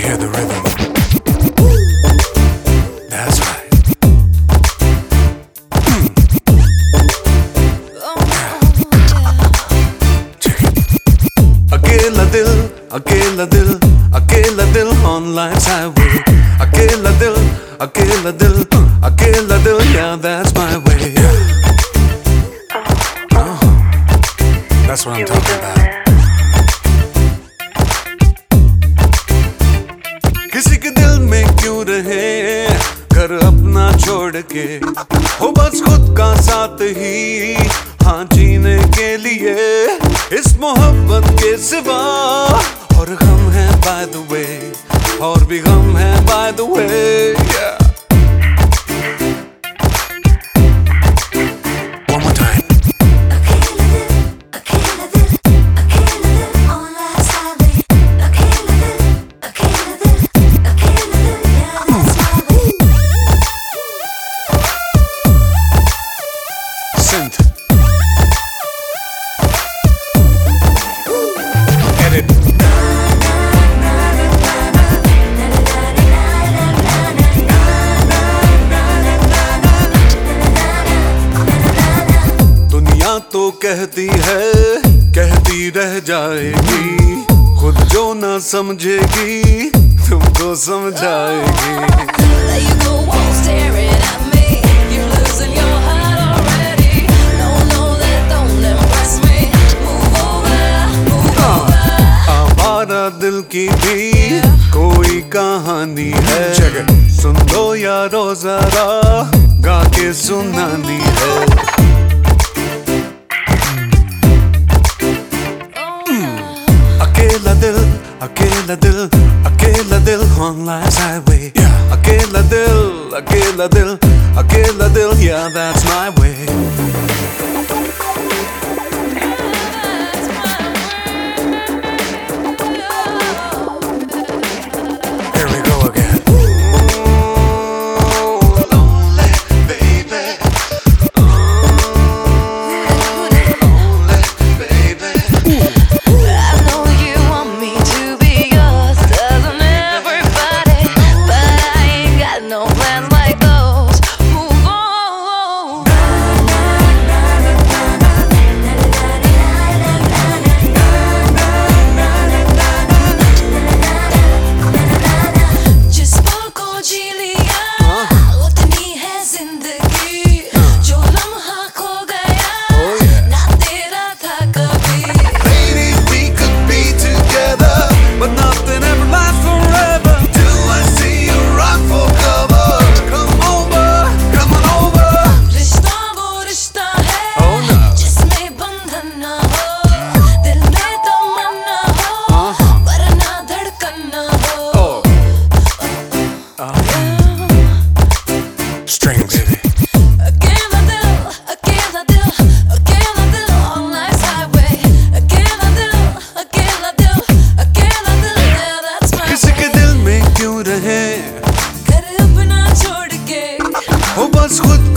to hear the rhythm. That's right. अकेला दिल अकेला दिल अकेला दिल on life's highway अकेला Dil, अकेला Dil, अकेला Dil. yeah that's my way uh, that's what I'm talking करके। हो बस खुद का साथ ही हाँ जीने के लिए। इस मोहब्बत के सिवा और गम है बाय द वे और भी गम है बाय द वे कहती है कहती रह जाएगी। खुद जो ना समझेगी तुमको तो समझाएगी। दिल की भी कोई कहानी है। सुन लो यारो जरा गा के सुनानी है। अकेला दिल अकेला दिल online highway yeah. अकेला दिल अकेला दिल अकेला दिल yeah that's my way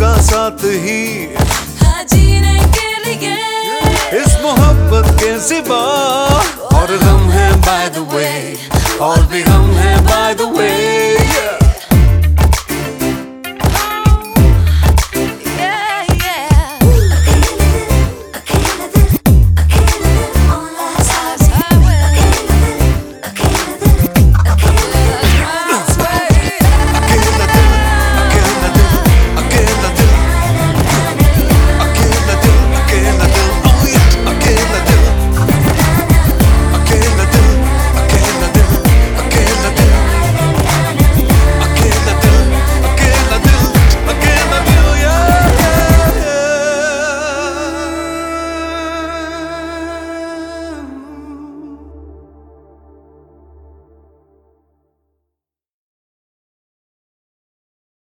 का साथ ही। जीने के लिए। इस मोहब्बत के सिवा। और गम है बाय द वे और भी गम है।